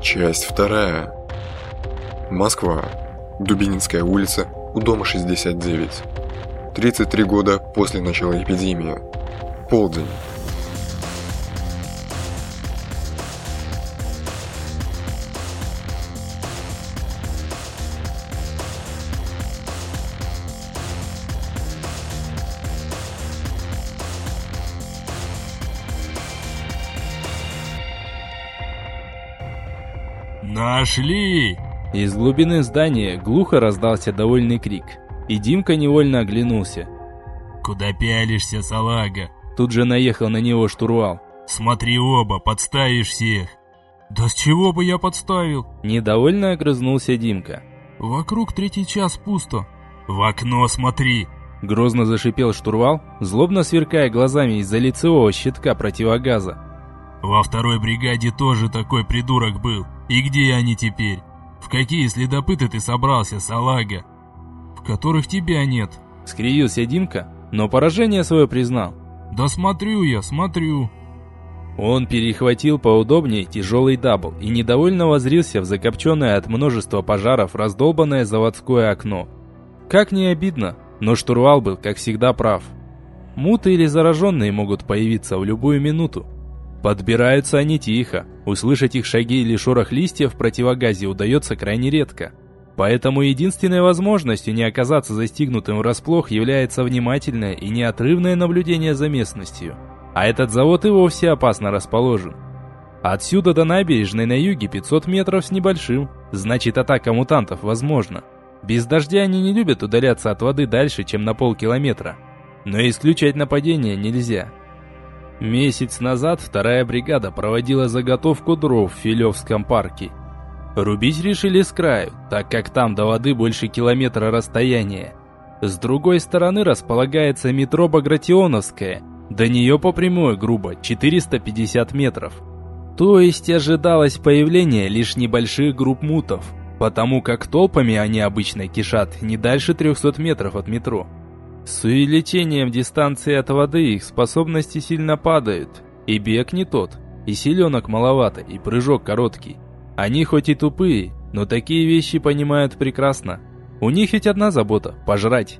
Часть вторая. Москва. Дубининская улица, у дома 69. 33 года после начала эпидемии. Полдень. «Нашли!» Из глубины здания глухо раздался довольный крик, и Димка невольно оглянулся. «Куда пялишься, салага?» Тут же наехал на него штурвал. «Смотри оба, подставишь всех!» «Да с чего бы я подставил?» Недовольно огрызнулся Димка. «Вокруг третий час пусто». «В окно смотри!» Грозно зашипел штурвал, злобно сверкая глазами из-за лицевого щитка противогаза. «Во второй бригаде тоже такой придурок был. И где они теперь? В какие следопыты ты собрался, салага? В которых тебя нет?» Скривился Димка, но поражение свое признал. «Да смотрю я, смотрю». Он перехватил поудобнее тяжелый дабл и недовольно воззрился в закопченное от множества пожаров раздолбанное заводское окно. Как ни обидно, но штурвал был, как всегда, прав. Муты или зараженные могут появиться в любую минуту. Подбираются они тихо, услышать их шаги или шорох листьев в противогазе удается крайне редко. Поэтому единственной возможностью не оказаться застигнутым врасплох является внимательное и неотрывное наблюдение за местностью. А этот завод и вовсе опасно расположен. Отсюда до набережной на юге 500 метров с небольшим, значит атака мутантов возможна. Без дождя они не любят удаляться от воды дальше, чем на полкилометра. Но исключать нападение нельзя. Месяц назад вторая бригада проводила заготовку дров в Филевском парке. Рубить решили с краю, так как там до воды больше километра расстояния. С другой стороны располагается метро Багратионовская, до нее по прямой грубо 450 метров. То есть ожидалось появление лишь небольших групп мутов, потому как толпами они обычно кишат не дальше 300 метров от метро. С увеличением дистанции от воды их способности сильно падают. И бег не тот, и силенок маловато, и прыжок короткий. Они хоть и тупые, но такие вещи понимают прекрасно. У них ведь одна забота – пожрать.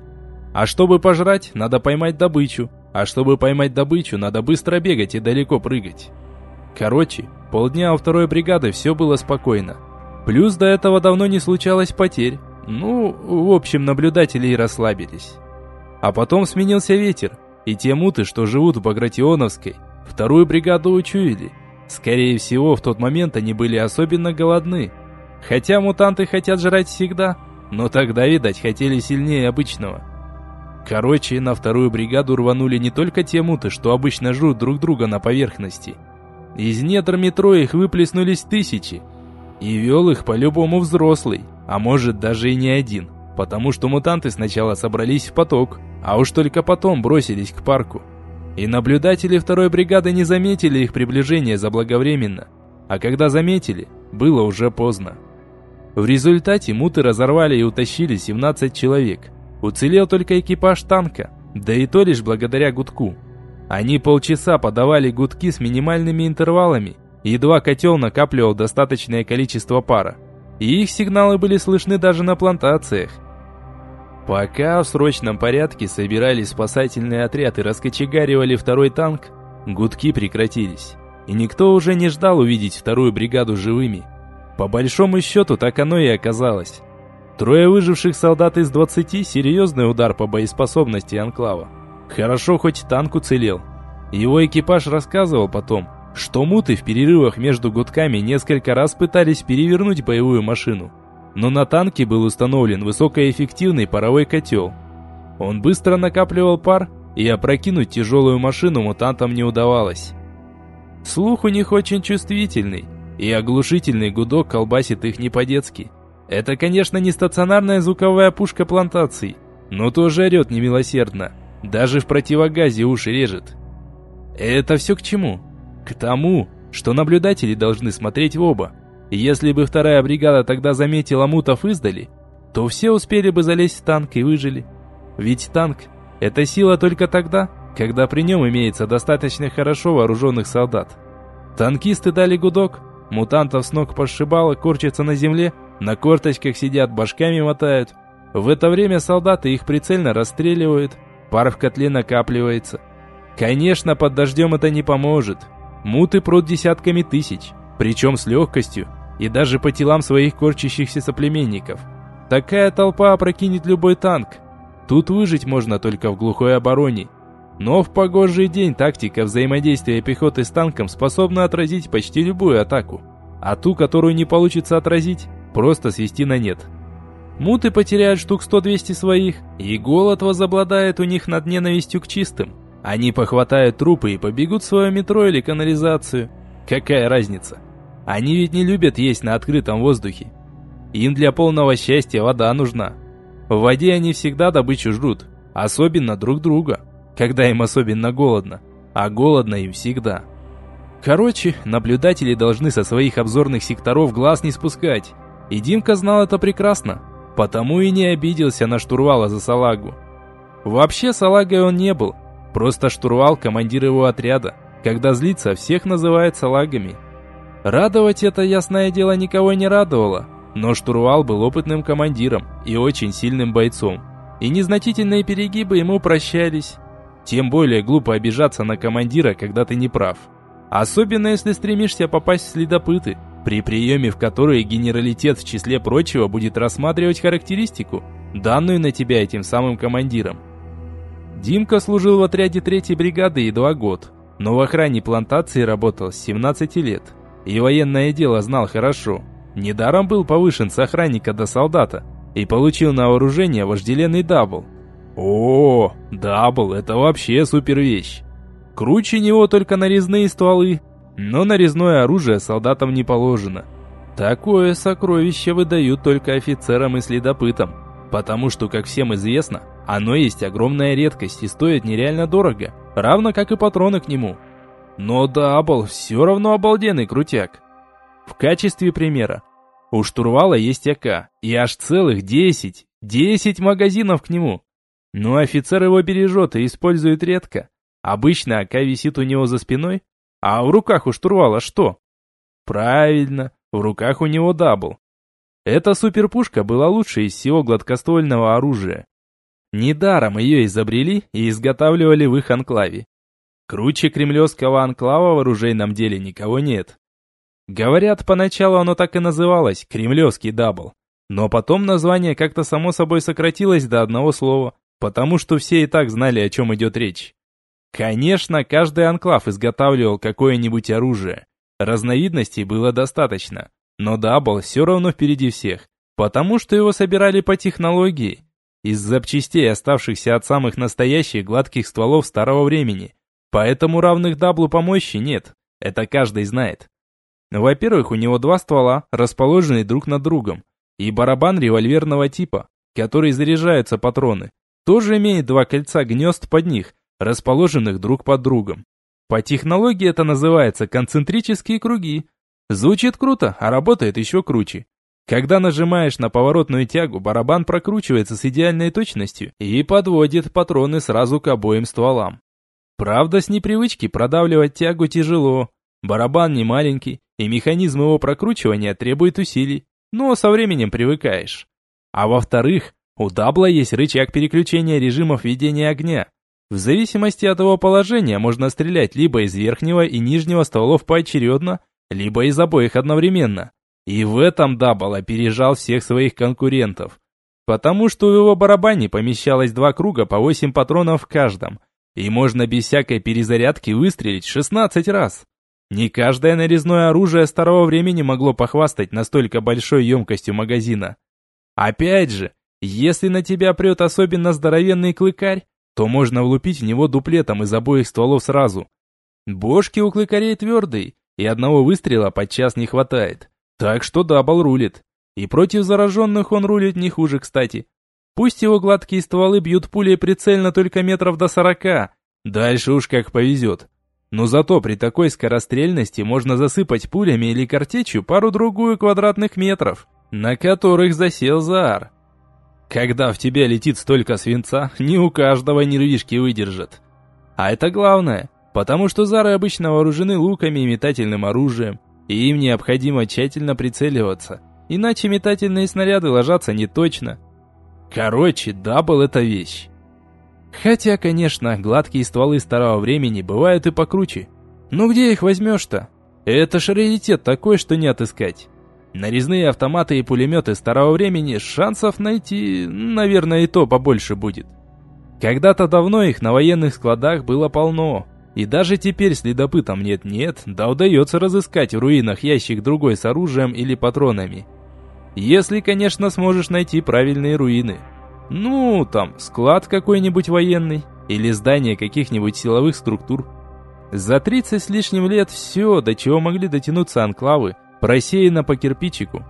А чтобы пожрать, надо поймать добычу. А чтобы поймать добычу, надо быстро бегать и далеко прыгать. Короче, полдня у второй бригады все было спокойно. Плюс до этого давно не случалось потерь. Ну, в общем, наблюдатели и расслабились. А потом сменился ветер, и те муты, что живут в Багратионовской, вторую бригаду учуяли. Скорее всего, в тот момент они были особенно голодны. Хотя мутанты хотят жрать всегда, но тогда, видать, хотели сильнее обычного. Короче, на вторую бригаду рванули не только те муты, что обычно жрут друг друга на поверхности. Из недр метро их выплеснулись тысячи. И вел их по-любому взрослый, а может даже и не один, потому что мутанты сначала собрались в поток, а уж только потом бросились к парку. И наблюдатели второй бригады не заметили их приближение заблаговременно. А когда заметили, было уже поздно. В результате муты разорвали и утащили 17 человек. Уцелел только экипаж танка, да и то лишь благодаря гудку. Они полчаса подавали гудки с минимальными интервалами, едва котел накапливал достаточное количество пара. И их сигналы были слышны даже на плантациях. Пока в срочном порядке собирали спасательный отряд и раскочегаривали второй танк, гудки прекратились. И никто уже не ждал увидеть вторую бригаду живыми. По большому счету так оно и оказалось. Трое выживших солдат из 20 – серьезный удар по боеспособности Анклава. Хорошо, хоть танк уцелел. Его экипаж рассказывал потом, что муты в перерывах между гудками несколько раз пытались перевернуть боевую машину – но на танке был установлен высокоэффективный паровой котел. Он быстро накапливал пар, и опрокинуть тяжелую машину мутантам не удавалось. Слух у них очень чувствительный, и оглушительный гудок колбасит их не по-детски. Это, конечно, не стационарная звуковая пушка плантаций, но тоже орет немилосердно. Даже в противогазе уши режет. Это все к чему? К тому, что наблюдатели должны смотреть в оба, если бы вторая бригада тогда заметила мутов издали, то все успели бы залезть в танк и выжили. Ведь танк – это сила только тогда, когда при нем имеется достаточно хорошо вооруженных солдат. Танкисты дали гудок, Мутантов с ног пошибало, корчатся на земле, на корточках сидят, башками мотают. В это время солдаты их прицельно расстреливают, пар в котле накапливается. Конечно, под дождем это не поможет. Муты прут десятками тысяч, причем с легкостью, и даже по телам своих корчащихся соплеменников. Такая толпа опрокинет любой танк. Тут выжить можно только в глухой обороне. Но в погожий день тактика взаимодействия пехоты с танком способна отразить почти любую атаку. А ту, которую не получится отразить, просто свести на нет. Муты потеряют штук 100-200 своих, и голод возобладает у них над ненавистью к чистым. Они похватают трупы и побегут в свое метро или канализацию. Какая разница? Они ведь не любят есть на открытом воздухе. Им для полного счастья вода нужна. В воде они всегда добычу жрут, особенно друг друга, когда им особенно голодно, а голодно им всегда. Короче, наблюдатели должны со своих обзорных секторов глаз не спускать. И Димка знал это прекрасно, потому и не обиделся на штурвала за салагу. Вообще салагой он не был, просто штурвал командир его отряда, когда злится, всех называет салагами – Радовать это, ясное дело, никого не радовало, но штурвал был опытным командиром и очень сильным бойцом, и незначительные перегибы ему прощались. Тем более глупо обижаться на командира, когда ты не прав. Особенно если стремишься попасть в следопыты, при приеме в которые генералитет в числе прочего будет рассматривать характеристику, данную на тебя этим самым командиром. Димка служил в отряде третьей бригады и два год, но в охране плантации работал с 17 лет – и военное дело знал хорошо. Недаром был повышен с охранника до солдата и получил на вооружение вожделенный дабл. О, дабл – это вообще супер вещь. Круче него только нарезные стволы, но нарезное оружие солдатам не положено. Такое сокровище выдают только офицерам и следопытам, потому что, как всем известно, оно есть огромная редкость и стоит нереально дорого, равно как и патроны к нему – но дабл все равно обалденный крутяк. В качестве примера, у штурвала есть АК, и аж целых 10, 10 магазинов к нему. Но офицер его бережет и использует редко. Обычно АК висит у него за спиной, а в руках у штурвала что? Правильно, в руках у него дабл. Эта суперпушка была лучшей из всего гладкоствольного оружия. Недаром ее изобрели и изготавливали в их анклаве. Круче кремлевского анклава в оружейном деле никого нет. Говорят, поначалу оно так и называлось – кремлевский дабл. Но потом название как-то само собой сократилось до одного слова, потому что все и так знали, о чем идет речь. Конечно, каждый анклав изготавливал какое-нибудь оружие. Разновидностей было достаточно, но дабл все равно впереди всех, потому что его собирали по технологии, из запчастей, оставшихся от самых настоящих гладких стволов старого времени – Поэтому равных даблу по мощи нет, это каждый знает. Во-первых, у него два ствола, расположенные друг над другом, и барабан револьверного типа, который заряжаются патроны, тоже имеет два кольца гнезд под них, расположенных друг под другом. По технологии это называется концентрические круги. Звучит круто, а работает еще круче. Когда нажимаешь на поворотную тягу, барабан прокручивается с идеальной точностью и подводит патроны сразу к обоим стволам. Правда, с непривычки продавливать тягу тяжело. Барабан не маленький, и механизм его прокручивания требует усилий, но со временем привыкаешь. А во-вторых, у дабла есть рычаг переключения режимов ведения огня. В зависимости от его положения можно стрелять либо из верхнего и нижнего стволов поочередно, либо из обоих одновременно. И в этом дабл опережал всех своих конкурентов. Потому что в его барабане помещалось два круга по 8 патронов в каждом – и можно без всякой перезарядки выстрелить 16 раз. Не каждое нарезное оружие старого времени могло похвастать настолько большой емкостью магазина. Опять же, если на тебя прет особенно здоровенный клыкарь, то можно влупить в него дуплетом из обоих стволов сразу. Бошки у клыкарей твердые, и одного выстрела подчас не хватает. Так что дабл рулит. И против зараженных он рулит не хуже, кстати. Пусть его гладкие стволы бьют пулей прицельно только метров до сорока, дальше уж как повезет. Но зато при такой скорострельности можно засыпать пулями или картечью пару-другую квадратных метров, на которых засел Заар. Когда в тебя летит столько свинца, не у каждого нервишки выдержат. А это главное, потому что Зары обычно вооружены луками и метательным оружием. и им необходимо тщательно прицеливаться, иначе метательные снаряды ложатся не точно. Короче, double это вещь. Хотя, конечно, гладкие стволы старого времени бывают и покруче. Но где их возьмешь-то? Это ж раритет такой, что не отыскать. Нарезные автоматы и пулеметы старого времени шансов найти, наверное, и то побольше будет. Когда-то давно их на военных складах было полно, и даже теперь следопытам нет-нет, да удается разыскать в руинах ящик другой с оружием или патронами. Если, конечно, сможешь найти правильные руины. Ну, там, склад какой-нибудь военный, или здание каких-нибудь силовых структур. За 30 с лишним лет все, до чего могли дотянуться анклавы, просеяно по кирпичику.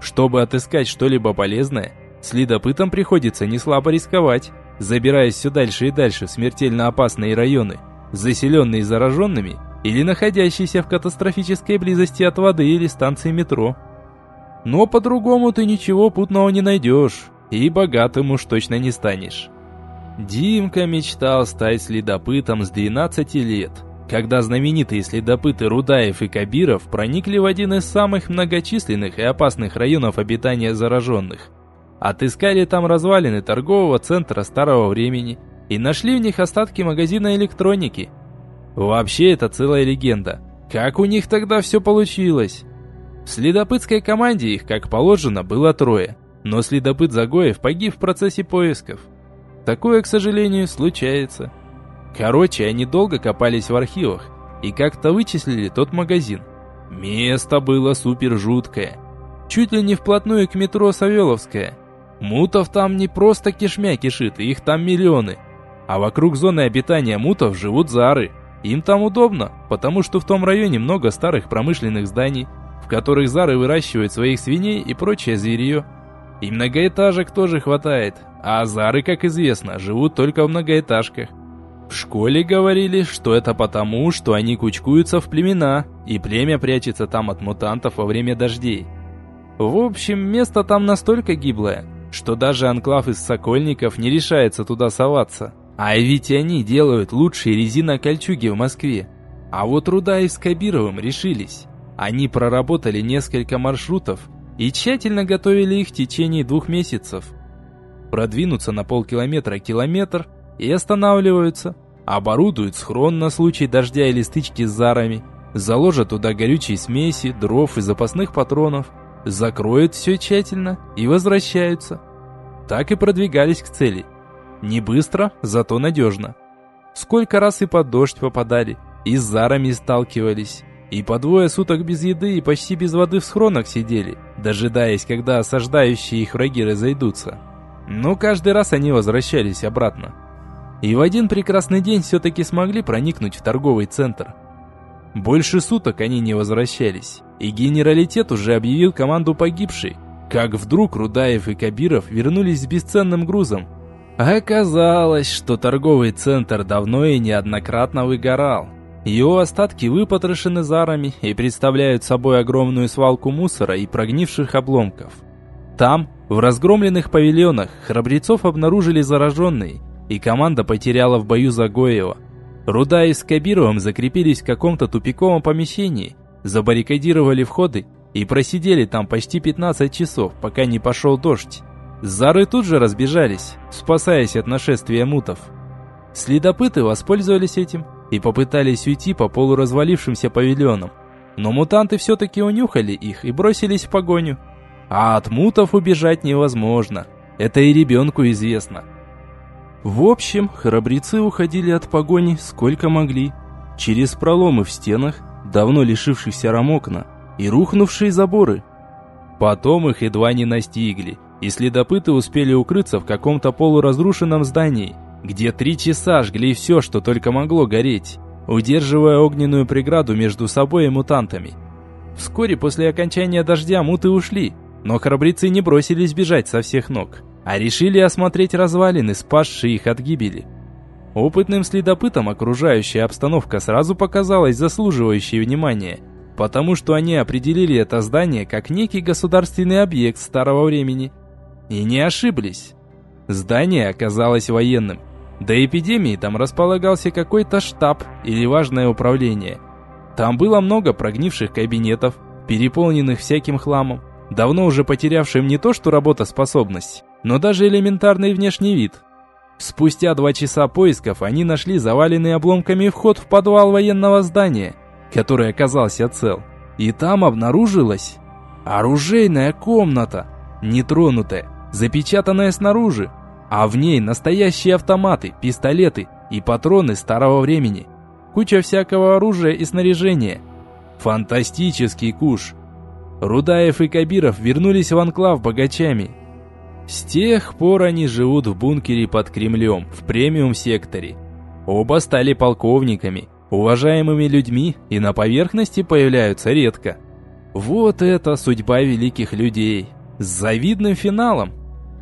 Чтобы отыскать что-либо полезное, следопытам приходится не слабо рисковать, забираясь все дальше и дальше в смертельно опасные районы, заселенные зараженными или находящиеся в катастрофической близости от воды или станции метро. Но по-другому ты ничего путного не найдешь, и богатым уж точно не станешь. Димка мечтал стать следопытом с 12 лет – когда знаменитые следопыты Рудаев и Кабиров проникли в один из самых многочисленных и опасных районов обитания зараженных. Отыскали там развалины торгового центра старого времени и нашли в них остатки магазина электроники. Вообще это целая легенда. Как у них тогда все получилось? В следопытской команде их, как положено, было трое, но следопыт Загоев погиб в процессе поисков. Такое, к сожалению, случается. Короче, они долго копались в архивах и как-то вычислили тот магазин. Место было супер жуткое. Чуть ли не вплотную к метро Савеловская. Мутов там не просто кишмя кишит, их там миллионы. А вокруг зоны обитания мутов живут зары. Им там удобно, потому что в том районе много старых промышленных зданий, в которых зары выращивают своих свиней и прочее зверье. И многоэтажек тоже хватает, а зары, как известно, живут только в многоэтажках. В школе говорили, что это потому, что они кучкуются в племена, и племя прячется там от мутантов во время дождей. В общем, место там настолько гиблое, что даже анклав из сокольников не решается туда соваться. А ведь они делают лучшие резинокольчуги в Москве. А вот Рудаев с Кабировым решились. Они проработали несколько маршрутов и тщательно готовили их в течение двух месяцев. Продвинуться на полкилометра-километр – и останавливаются. Оборудуют схрон на случай дождя или стычки с зарами, заложат туда горючие смеси, дров и запасных патронов, закроют все тщательно и возвращаются. Так и продвигались к цели. Не быстро, зато надежно. Сколько раз и под дождь попадали, и с зарами сталкивались, и по двое суток без еды и почти без воды в схронах сидели, дожидаясь, когда осаждающие их враги разойдутся. Но каждый раз они возвращались обратно. И в один прекрасный день все-таки смогли проникнуть в торговый центр. Больше суток они не возвращались, и генералитет уже объявил команду погибшей, как вдруг Рудаев и Кабиров вернулись с бесценным грузом. Оказалось, что торговый центр давно и неоднократно выгорал. Его остатки выпотрошены зарами и представляют собой огромную свалку мусора и прогнивших обломков. Там, в разгромленных павильонах, храбрецов обнаружили зараженные и команда потеряла в бою Загоева. Руда и с закрепились в каком-то тупиковом помещении, забаррикадировали входы и просидели там почти 15 часов, пока не пошел дождь. Зары тут же разбежались, спасаясь от нашествия мутов. Следопыты воспользовались этим и попытались уйти по полуразвалившимся павильонам. Но мутанты все-таки унюхали их и бросились в погоню. А от мутов убежать невозможно. Это и ребенку известно. В общем, храбрецы уходили от погони сколько могли. Через проломы в стенах, давно лишившихся рамокна, и рухнувшие заборы. Потом их едва не настигли, и следопыты успели укрыться в каком-то полуразрушенном здании, где три часа жгли все, что только могло гореть, удерживая огненную преграду между собой и мутантами. Вскоре после окончания дождя муты ушли, но храбрецы не бросились бежать со всех ног а решили осмотреть развалины, спасшие их от гибели. Опытным следопытам окружающая обстановка сразу показалась заслуживающей внимания, потому что они определили это здание как некий государственный объект старого времени. И не ошиблись. Здание оказалось военным. До эпидемии там располагался какой-то штаб или важное управление. Там было много прогнивших кабинетов, переполненных всяким хламом, давно уже потерявшим не то что работоспособность, но даже элементарный внешний вид. Спустя два часа поисков они нашли заваленный обломками вход в подвал военного здания, который оказался цел. И там обнаружилась оружейная комната, нетронутая, запечатанная снаружи, а в ней настоящие автоматы, пистолеты и патроны старого времени. Куча всякого оружия и снаряжения. Фантастический куш. Рудаев и Кабиров вернулись в анклав богачами. С тех пор они живут в бункере под Кремлем, в премиум-секторе. Оба стали полковниками, уважаемыми людьми и на поверхности появляются редко. Вот это судьба великих людей. С завидным финалом.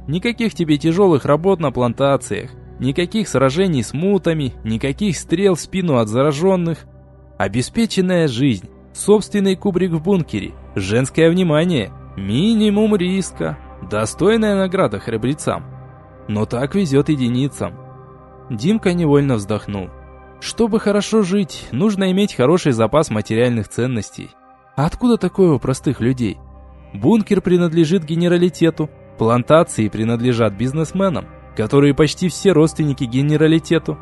Никаких тебе тяжелых работ на плантациях, никаких сражений с мутами, никаких стрел в спину от зараженных. Обеспеченная жизнь, собственный кубрик в бункере, женское внимание, минимум риска, достойная награда храбрецам. Но так везет единицам. Димка невольно вздохнул. Чтобы хорошо жить, нужно иметь хороший запас материальных ценностей. А откуда такое у простых людей? Бункер принадлежит генералитету, Плантации принадлежат бизнесменам, которые почти все родственники генералитету.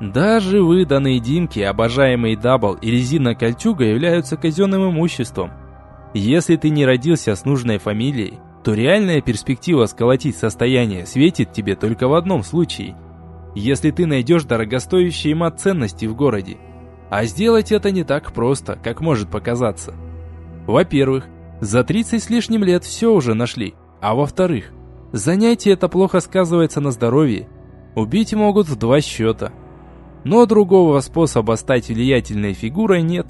Даже выданные Димке, обожаемый Дабл и резина Кольчуга являются казенным имуществом. Если ты не родился с нужной фамилией, то реальная перспектива сколотить состояние светит тебе только в одном случае. Если ты найдешь дорогостоящие мат-ценности в городе. А сделать это не так просто, как может показаться. Во-первых, за 30 с лишним лет все уже нашли. А во-вторых, занятие это плохо сказывается на здоровье. Убить могут в два счета. Но другого способа стать влиятельной фигурой нет.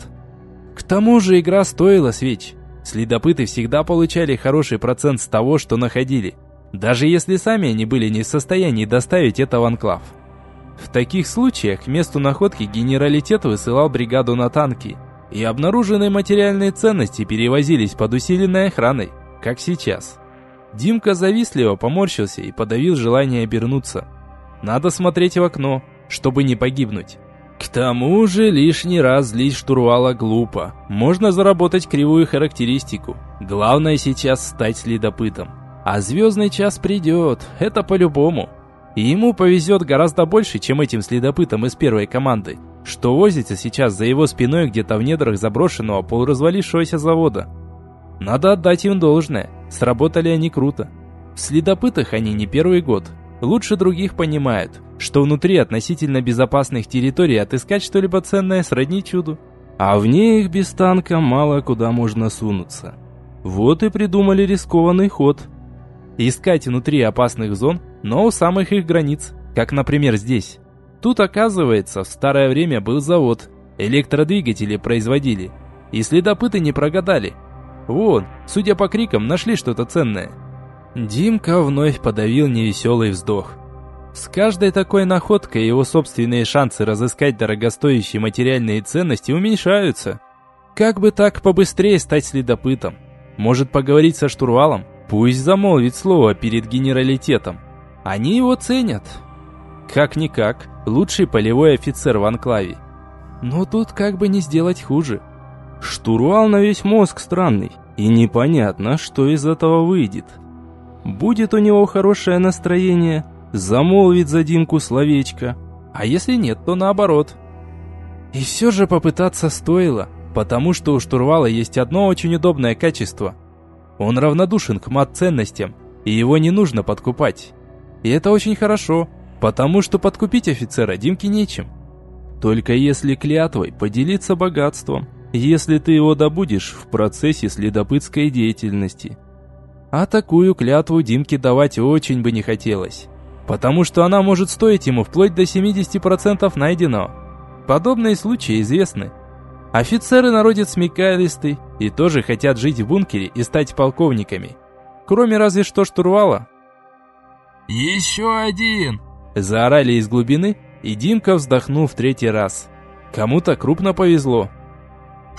К тому же игра стоила свеч. Следопыты всегда получали хороший процент с того, что находили, даже если сами они были не в состоянии доставить это в анклав. В таких случаях к месту находки генералитет высылал бригаду на танки, и обнаруженные материальные ценности перевозились под усиленной охраной, как сейчас. Димка завистливо поморщился и подавил желание обернуться. Надо смотреть в окно, чтобы не погибнуть. К тому же лишний раз злить штурвала глупо. Можно заработать кривую характеристику. Главное сейчас стать следопытом. А звездный час придет, это по-любому. И ему повезет гораздо больше, чем этим следопытам из первой команды, что возится сейчас за его спиной где-то в недрах заброшенного полуразвалившегося завода. Надо отдать им должное. Сработали они круто. В следопытах они не первый год. Лучше других понимают, что внутри относительно безопасных территорий отыскать что-либо ценное сродни чуду. А вне их без танка мало куда можно сунуться. Вот и придумали рискованный ход. Искать внутри опасных зон, но у самых их границ, как, например, здесь. Тут, оказывается, в старое время был завод, электродвигатели производили. И следопыты не прогадали – Вон, судя по крикам, нашли что-то ценное. Димка вновь подавил невеселый вздох. С каждой такой находкой его собственные шансы разыскать дорогостоящие материальные ценности уменьшаются. Как бы так побыстрее стать следопытом? Может поговорить со штурвалом? Пусть замолвит слово перед генералитетом. Они его ценят. Как-никак, лучший полевой офицер в анклаве. Но тут как бы не сделать хуже. Штурвал на весь мозг странный, и непонятно, что из этого выйдет. Будет у него хорошее настроение, замолвит за Димку словечко, а если нет, то наоборот. И все же попытаться стоило, потому что у штурвала есть одно очень удобное качество. Он равнодушен к мат-ценностям, и его не нужно подкупать. И это очень хорошо, потому что подкупить офицера Димке нечем. Только если клятвой поделиться богатством – если ты его добудешь в процессе следопытской деятельности. А такую клятву Димке давать очень бы не хотелось, потому что она может стоить ему вплоть до 70% найденного. Подобные случаи известны. Офицеры народец смекалистый и тоже хотят жить в бункере и стать полковниками. Кроме разве что штурвала. «Еще один!» Заорали из глубины, и Димка вздохнул в третий раз. Кому-то крупно повезло.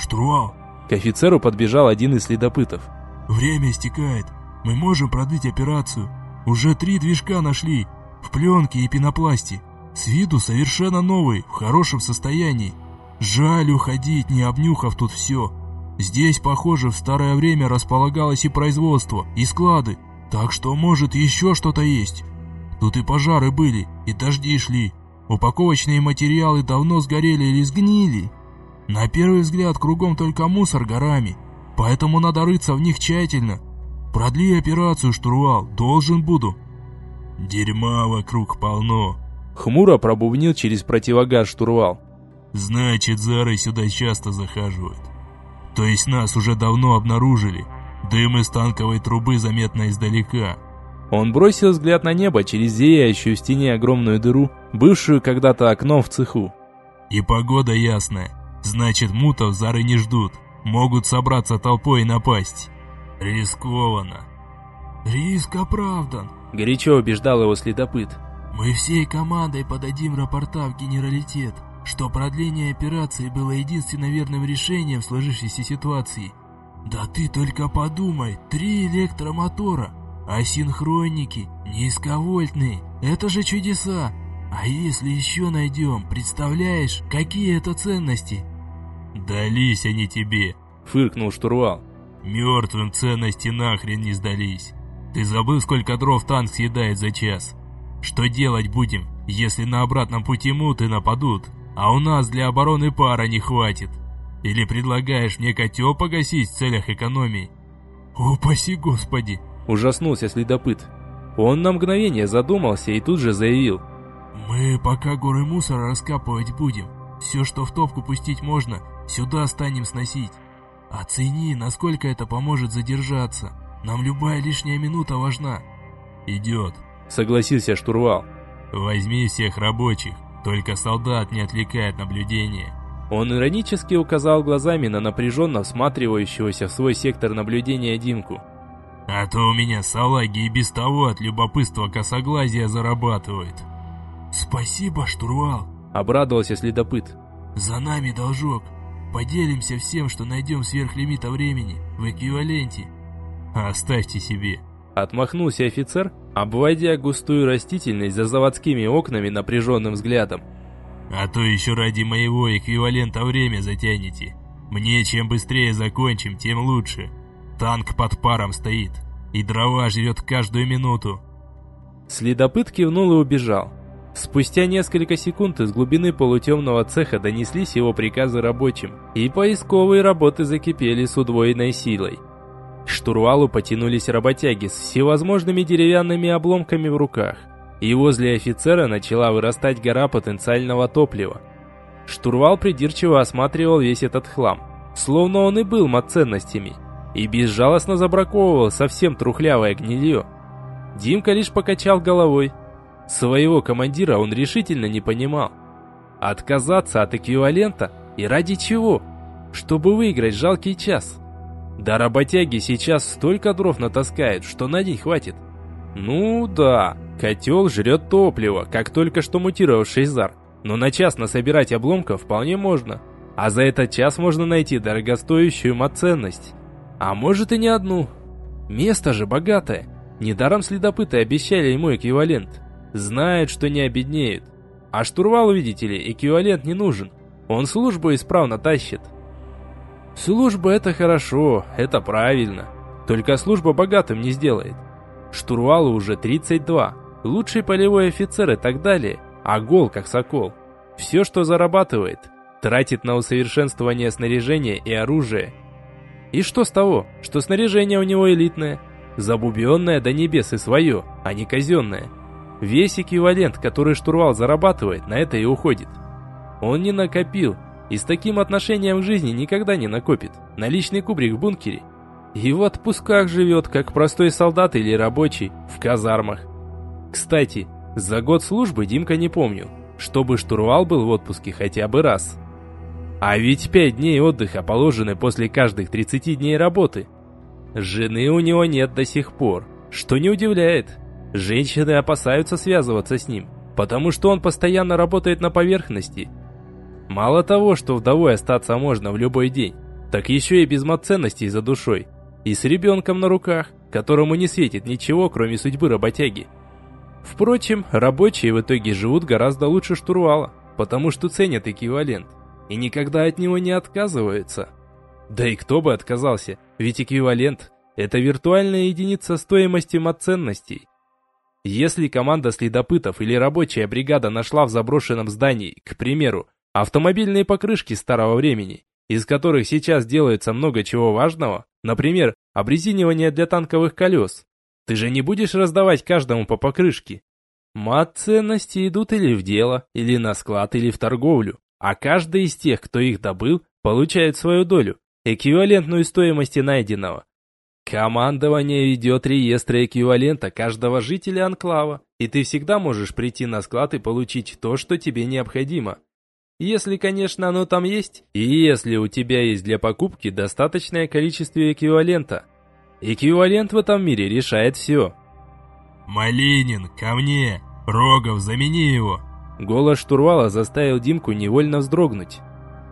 «Штурвал!» К офицеру подбежал один из следопытов. «Время истекает. Мы можем продлить операцию. Уже три движка нашли. В пленке и пенопласте. С виду совершенно новые, в хорошем состоянии. Жаль уходить, не обнюхав тут все. Здесь, похоже, в старое время располагалось и производство, и склады, так что, может, еще что-то есть. Тут и пожары были, и дожди шли. Упаковочные материалы давно сгорели или сгнили. На первый взгляд кругом только мусор горами, поэтому надо рыться в них тщательно. Продли операцию, штурвал, должен буду. Дерьма вокруг полно. Хмуро пробубнил через противогаз штурвал. Значит, Зары сюда часто захаживают. То есть нас уже давно обнаружили. Дым из танковой трубы заметно издалека. Он бросил взгляд на небо через зияющую в стене огромную дыру, бывшую когда-то окном в цеху. И погода ясная. Значит, мутов Зары не ждут. Могут собраться толпой и напасть. Рискованно. Риск оправдан, горячо убеждал его следопыт. Мы всей командой подадим рапорта в генералитет, что продление операции было единственно верным решением в сложившейся ситуации. Да ты только подумай, три электромотора, асинхронники, низковольтные, это же чудеса. А если еще найдем, представляешь, какие это ценности? Дались они тебе, фыркнул штурвал. Мертвым ценности нахрен не сдались. Ты забыл, сколько дров танк съедает за час? Что делать будем, если на обратном пути муты нападут, а у нас для обороны пара не хватит? Или предлагаешь мне котел погасить в целях экономии? Упаси господи! Ужаснулся следопыт. Он на мгновение задумался и тут же заявил. Мы пока горы мусора раскапывать будем. Все, что в топку пустить можно, сюда станем сносить. Оцени, насколько это поможет задержаться. Нам любая лишняя минута важна. Идет, согласился штурвал. Возьми всех рабочих, только солдат не отвлекает наблюдение. Он иронически указал глазами на напряженно всматривающегося в свой сектор наблюдения Димку. А то у меня салаги и без того от любопытства косоглазия зарабатывает. Спасибо, штурвал, обрадовался следопыт. За нами должок. Поделимся всем, что найдем сверх лимита времени, в эквиваленте. Оставьте себе. Отмахнулся офицер, обводя густую растительность за заводскими окнами напряженным взглядом. А то еще ради моего эквивалента время затянете. Мне чем быстрее закончим, тем лучше. Танк под паром стоит, и дрова жрет каждую минуту. Следопыт кивнул и убежал. Спустя несколько секунд из глубины полутемного цеха донеслись его приказы рабочим, и поисковые работы закипели с удвоенной силой. К штурвалу потянулись работяги с всевозможными деревянными обломками в руках, и возле офицера начала вырастать гора потенциального топлива. Штурвал придирчиво осматривал весь этот хлам, словно он и был мат-ценностями, и безжалостно забраковывал совсем трухлявое гнилье. Димка лишь покачал головой, Своего командира он решительно не понимал. Отказаться от эквивалента и ради чего? Чтобы выиграть жалкий час. Да работяги сейчас столько дров натаскают, что на день хватит. Ну да, котел жрет топливо, как только что мутировавший зар. Но на час насобирать обломков вполне можно. А за этот час можно найти дорогостоящую маценность. А может и не одну. Место же богатое. Недаром следопыты обещали ему эквивалент. Знает, что не обеднеют. А штурвалу, видите ли, эквивалент не нужен. Он службу исправно тащит. Служба это хорошо, это правильно. Только служба богатым не сделает. Штурвалу уже 32. Лучший полевой офицер и так далее. А гол как сокол. Все, что зарабатывает, тратит на усовершенствование снаряжения и оружия. И что с того, что снаряжение у него элитное? Забубенное до небес и свое, а не казенное. Весь эквивалент, который штурвал зарабатывает, на это и уходит. Он не накопил, и с таким отношением к жизни никогда не накопит. Наличный кубрик в бункере. И в отпусках живет, как простой солдат или рабочий, в казармах. Кстати, за год службы Димка не помнил, чтобы штурвал был в отпуске хотя бы раз. А ведь пять дней отдыха положены после каждых 30 дней работы. Жены у него нет до сих пор, что не удивляет. Женщины опасаются связываться с ним, потому что он постоянно работает на поверхности. Мало того, что вдовой остаться можно в любой день, так еще и без ценностей за душой. И с ребенком на руках, которому не светит ничего, кроме судьбы работяги. Впрочем, рабочие в итоге живут гораздо лучше штурвала, потому что ценят эквивалент. и никогда от него не отказываются. Да и кто бы отказался, ведь эквивалент – это виртуальная единица стоимости мат-ценностей. Если команда следопытов или рабочая бригада нашла в заброшенном здании, к примеру, автомобильные покрышки старого времени, из которых сейчас делается много чего важного, например, обрезинивание для танковых колес, ты же не будешь раздавать каждому по покрышке. Мат-ценности идут или в дело, или на склад, или в торговлю, а каждый из тех, кто их добыл, получает свою долю, эквивалентную стоимости найденного. Командование ведет реестры эквивалента каждого жителя анклава, и ты всегда можешь прийти на склад и получить то, что тебе необходимо. Если, конечно, оно там есть, и если у тебя есть для покупки достаточное количество эквивалента. Эквивалент в этом мире решает все. «Малинин, ко мне! Рогов, замени его!» Голос штурвала заставил Димку невольно вздрогнуть.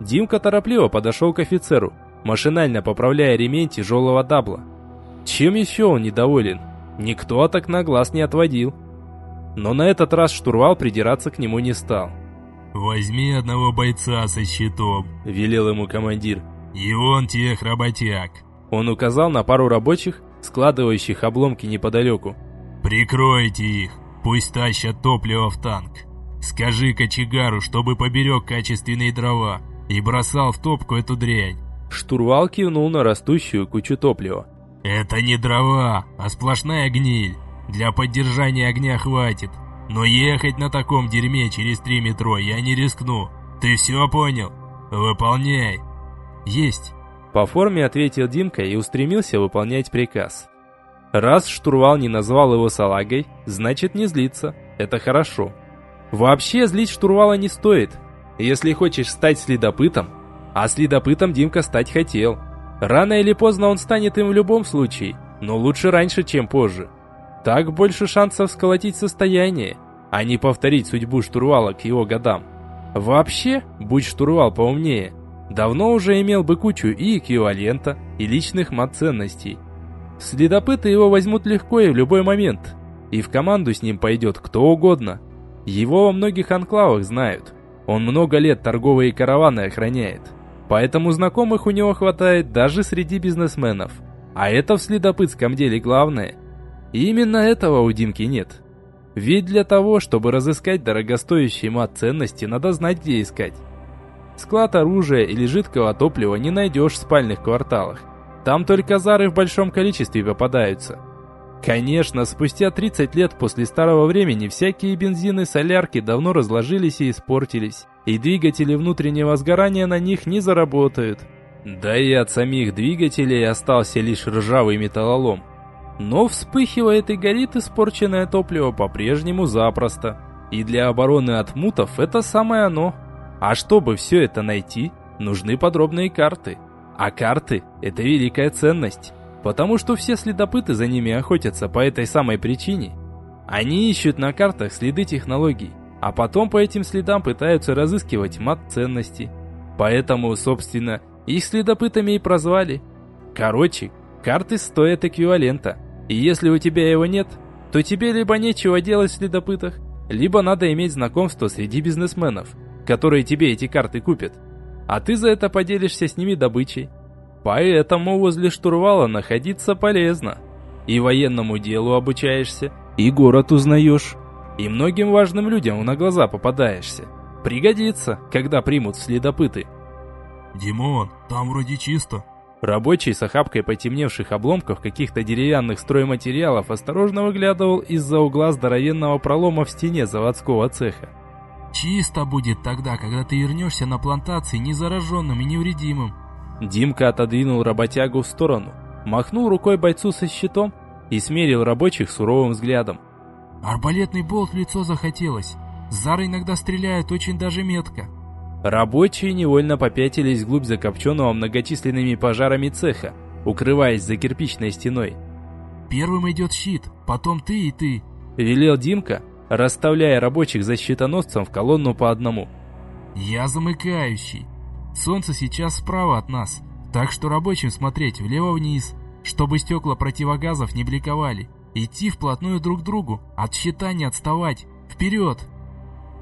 Димка торопливо подошел к офицеру, машинально поправляя ремень тяжелого дабла. Чем еще он недоволен? Никто так на глаз не отводил. Но на этот раз штурвал придираться к нему не стал. «Возьми одного бойца со щитом», — велел ему командир. «И вон тех работяг». Он указал на пару рабочих, складывающих обломки неподалеку. «Прикройте их, пусть тащат топливо в танк. Скажи кочегару, чтобы поберег качественные дрова и бросал в топку эту дрянь». Штурвал кивнул на растущую кучу топлива. «Это не дрова, а сплошная гниль. Для поддержания огня хватит. Но ехать на таком дерьме через три метро я не рискну. Ты все понял? Выполняй!» «Есть!» По форме ответил Димка и устремился выполнять приказ. Раз штурвал не назвал его салагой, значит не злится. Это хорошо. Вообще злить штурвала не стоит. Если хочешь стать следопытом, а следопытом Димка стать хотел. Рано или поздно он станет им в любом случае, но лучше раньше, чем позже. Так больше шансов сколотить состояние, а не повторить судьбу штурвала к его годам. Вообще, будь штурвал поумнее, давно уже имел бы кучу и эквивалента, и личных мат-ценностей. Следопыты его возьмут легко и в любой момент, и в команду с ним пойдет кто угодно. Его во многих анклавах знают. Он много лет торговые караваны охраняет. Поэтому знакомых у него хватает даже среди бизнесменов. А это в следопытском деле главное. Именно этого у Димки нет. Ведь для того, чтобы разыскать дорогостоящие мат-ценности, надо знать, где искать. Склад оружия или жидкого топлива не найдешь в спальных кварталах. Там только зары в большом количестве попадаются. Конечно, спустя 30 лет после старого времени всякие бензины солярки давно разложились и испортились, и двигатели внутреннего сгорания на них не заработают. Да и от самих двигателей остался лишь ржавый металлолом. Но вспыхивает и горит испорченное топливо по-прежнему запросто. И для обороны от мутов это самое оно. А чтобы все это найти, нужны подробные карты. А карты – это великая ценность. Потому что все следопыты за ними охотятся по этой самой причине. Они ищут на картах следы технологий, а потом по этим следам пытаются разыскивать мат-ценности. Поэтому, собственно, их следопытами и прозвали. Короче, карты стоят эквивалента. И если у тебя его нет, то тебе либо нечего делать в следопытах, либо надо иметь знакомство среди бизнесменов, которые тебе эти карты купят. А ты за это поделишься с ними добычей. Поэтому возле штурвала находиться полезно. И военному делу обучаешься, и город узнаешь, и многим важным людям на глаза попадаешься. Пригодится, когда примут следопыты. «Димон, там вроде чисто». Рабочий с охапкой потемневших обломков каких-то деревянных стройматериалов осторожно выглядывал из-за угла здоровенного пролома в стене заводского цеха. «Чисто будет тогда, когда ты вернешься на плантации незараженным и невредимым», Димка отодвинул работягу в сторону, махнул рукой бойцу со щитом и смерил рабочих суровым взглядом. «Арбалетный болт в лицо захотелось. Зары иногда стреляют очень даже метко». Рабочие невольно попятились вглубь закопченного многочисленными пожарами цеха, укрываясь за кирпичной стеной. «Первым идет щит, потом ты и ты», — велел Димка, расставляя рабочих за щитоносцем в колонну по одному. «Я замыкающий. Солнце сейчас справа от нас, так что рабочим смотреть влево-вниз, чтобы стекла противогазов не бликовали. Идти вплотную друг к другу, от щита не отставать. Вперед!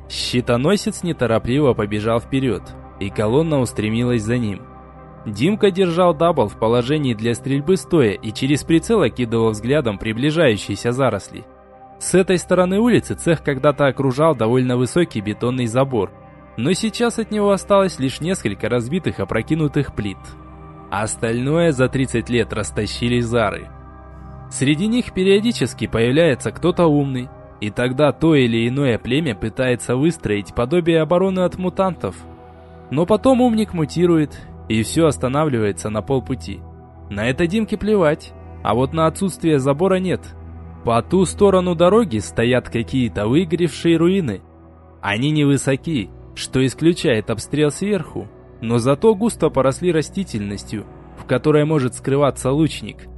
Щитоносец неторопливо побежал вперед. и колонна устремилась за ним. Димка держал double в положении для стрельбы стоя и через прицел окидывал взглядом приближающиеся заросли. С этой стороны улицы цех когда-то окружал довольно высокий бетонный забор, но сейчас от него осталось лишь несколько разбитых опрокинутых плит. Остальное за 30 лет растащили зары. Среди них периодически появляется кто-то умный, и тогда то или иное племя пытается выстроить подобие обороны от мутантов. Но потом умник мутирует, и все останавливается на полпути. На это Димке плевать, а вот на отсутствие забора нет. По ту сторону дороги стоят какие-то выгоревшие руины. Они невысоки, что исключает обстрел сверху, но зато густо поросли растительностью, в которой может скрываться лучник.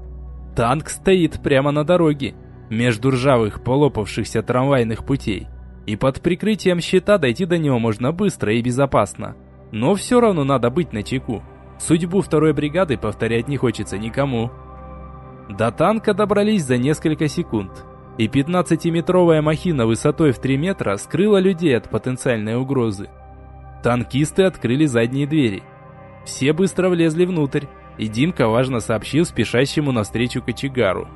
Танк стоит прямо на дороге, между ржавых полопавшихся трамвайных путей, и под прикрытием щита дойти до него можно быстро и безопасно. Но все равно надо быть начеку. Судьбу второй бригады повторять не хочется никому. До танка добрались за несколько секунд, и 15-метровая махина высотой в 3 метра скрыла людей от потенциальной угрозы. Танкисты открыли задние двери. Все быстро влезли внутрь, и Димка важно сообщил спешащему навстречу кочегару.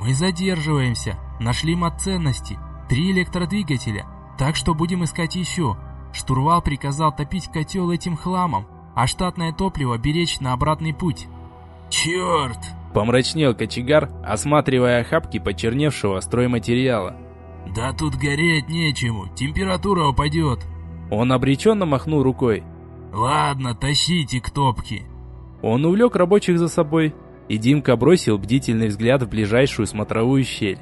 «Мы задерживаемся. Нашли мат-ценности. Три электродвигателя. Так что будем искать еще. Штурвал приказал топить котел этим хламом, а штатное топливо беречь на обратный путь». «Черт!» Помрачнел кочегар, осматривая охапки почерневшего стройматериала. «Да тут гореть нечему, температура упадет». Он обреченно махнул рукой. «Ладно, тащите к топке». Он увлек рабочих за собой, и Димка бросил бдительный взгляд в ближайшую смотровую щель.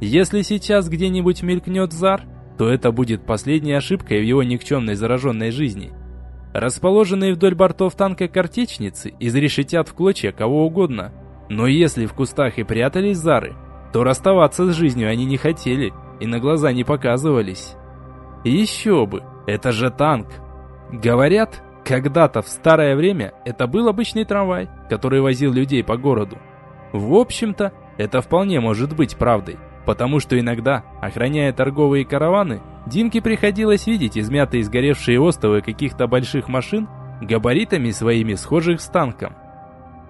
Если сейчас где-нибудь мелькнет зар, то это будет последней ошибкой в его никчемной зараженной жизни. Расположенные вдоль бортов танка картечницы изрешетят в клочья кого угодно. Но если в кустах и прятались зары, то расставаться с жизнью они не хотели и на глаза не показывались. Еще бы, это же танк. Говорят, когда-то в старое время это был обычный трамвай, который возил людей по городу. В общем-то, это вполне может быть правдой, потому что иногда, охраняя торговые караваны, Димке приходилось видеть измятые и сгоревшие остовы каких-то больших машин габаритами своими схожих с танком.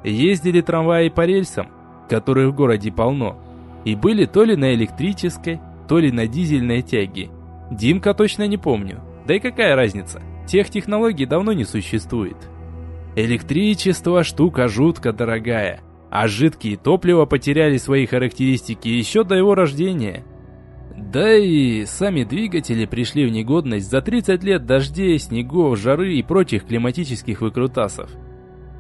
Ездили трамваи по рельсам, которых в городе полно, и были то ли на электрической, то ли на дизельной тяге. Димка точно не помню, да и какая разница – Тех технологий давно не существует. Электричество штука жутко дорогая, а жидкие топлива потеряли свои характеристики еще до его рождения. Да и сами двигатели пришли в негодность за 30 лет дождей, снегов, жары и прочих климатических выкрутасов.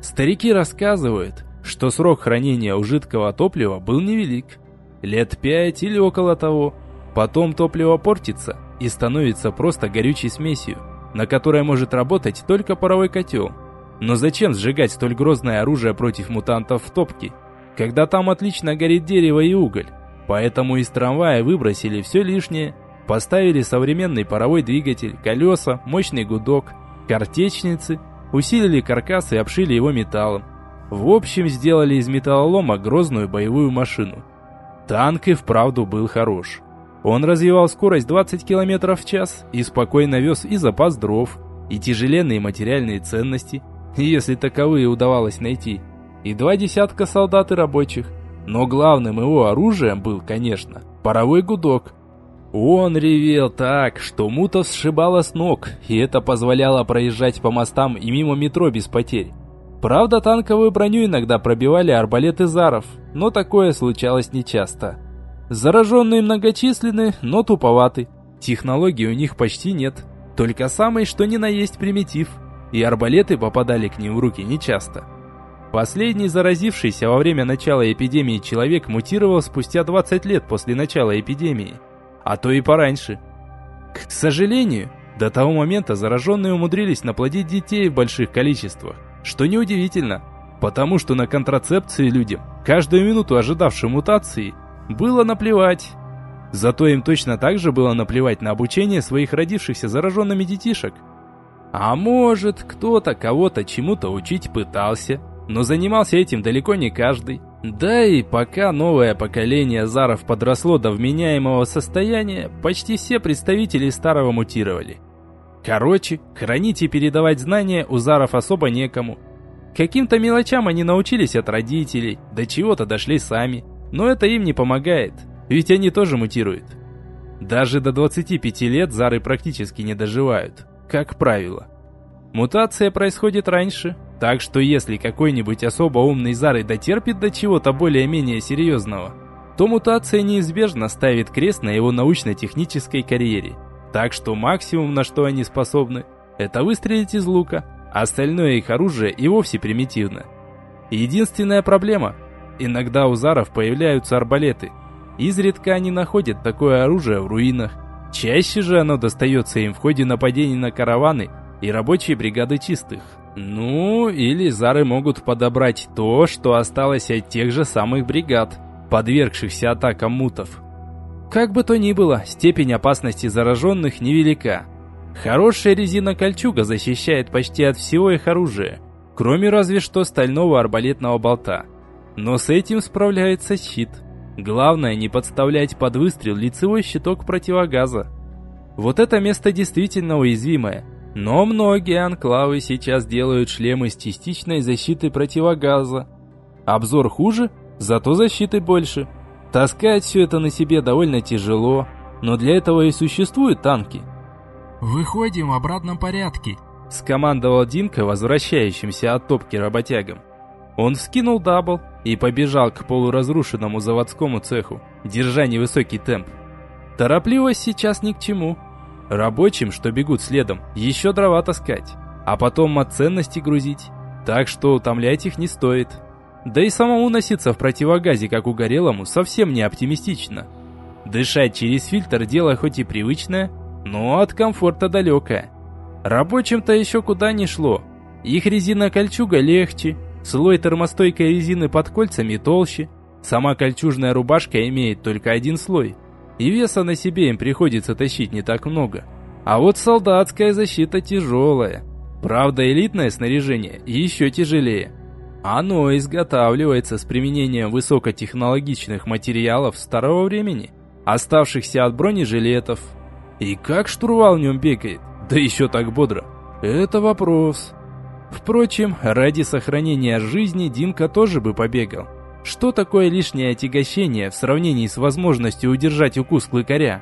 Старики рассказывают, что срок хранения у жидкого топлива был невелик. Лет 5 или около того. Потом топливо портится и становится просто горючей смесью на которой может работать только паровой котел. Но зачем сжигать столь грозное оружие против мутантов в топке, когда там отлично горит дерево и уголь? Поэтому из трамвая выбросили все лишнее, поставили современный паровой двигатель, колеса, мощный гудок, картечницы, усилили каркас и обшили его металлом. В общем, сделали из металлолома грозную боевую машину. Танк и вправду был хорош. Он развивал скорость 20 км в час и спокойно вез и запас дров, и тяжеленные материальные ценности, если таковые удавалось найти, и два десятка солдат и рабочих. Но главным его оружием был, конечно, паровой гудок. Он ревел так, что мута сшибала с ног, и это позволяло проезжать по мостам и мимо метро без потерь. Правда, танковую броню иногда пробивали арбалеты заров, но такое случалось нечасто. Зараженные многочисленны, но туповаты. Технологий у них почти нет. Только самый что ни на есть примитив. И арбалеты попадали к ним в руки нечасто. Последний заразившийся во время начала эпидемии человек мутировал спустя 20 лет после начала эпидемии. А то и пораньше. К сожалению, до того момента зараженные умудрились наплодить детей в больших количествах. Что неудивительно, потому что на контрацепции людям, каждую минуту ожидавшим мутации, было наплевать. Зато им точно так же было наплевать на обучение своих родившихся зараженными детишек. А может, кто-то кого-то чему-то учить пытался, но занимался этим далеко не каждый. Да и пока новое поколение заров подросло до вменяемого состояния, почти все представители старого мутировали. Короче, хранить и передавать знания у заров особо некому. Каким-то мелочам они научились от родителей, до чего-то дошли сами. Но это им не помогает, ведь они тоже мутируют. Даже до 25 лет зары практически не доживают, как правило. Мутация происходит раньше, так что если какой-нибудь особо умный зары дотерпит до чего-то более-менее серьезного, то мутация неизбежно ставит крест на его научно-технической карьере. Так что максимум, на что они способны, это выстрелить из лука, остальное их оружие и вовсе примитивно. Единственная проблема – иногда у заров появляются арбалеты. Изредка они находят такое оружие в руинах. Чаще же оно достается им в ходе нападений на караваны и рабочие бригады чистых. Ну, или зары могут подобрать то, что осталось от тех же самых бригад, подвергшихся атакам мутов. Как бы то ни было, степень опасности зараженных невелика. Хорошая резина-кольчуга защищает почти от всего их оружия, кроме разве что стального арбалетного болта. Но с этим справляется щит. Главное не подставлять под выстрел лицевой щиток противогаза. Вот это место действительно уязвимое. Но многие анклавы сейчас делают шлемы с частичной защитой противогаза. Обзор хуже, зато защиты больше. Таскать все это на себе довольно тяжело, но для этого и существуют танки. «Выходим в обратном порядке», — скомандовал Димка возвращающимся от топки работягам. Он вскинул double и побежал к полуразрушенному заводскому цеху, держа невысокий темп. Торопливость сейчас ни к чему. Рабочим, что бегут следом, еще дрова таскать, а потом от ценности грузить. Так что утомлять их не стоит. Да и самому носиться в противогазе, как угорелому, совсем не оптимистично. Дышать через фильтр дело хоть и привычное, но от комфорта далекое. Рабочим-то еще куда не шло. Их резина-кольчуга легче, слой термостойкой резины под кольцами толще, сама кольчужная рубашка имеет только один слой, и веса на себе им приходится тащить не так много. А вот солдатская защита тяжелая. Правда, элитное снаряжение еще тяжелее. Оно изготавливается с применением высокотехнологичных материалов старого времени, оставшихся от бронежилетов. И как штурвал в нем бегает, да еще так бодро, это вопрос. Впрочем, ради сохранения жизни Димка тоже бы побегал. Что такое лишнее отягощение в сравнении с возможностью удержать укус клыкаря?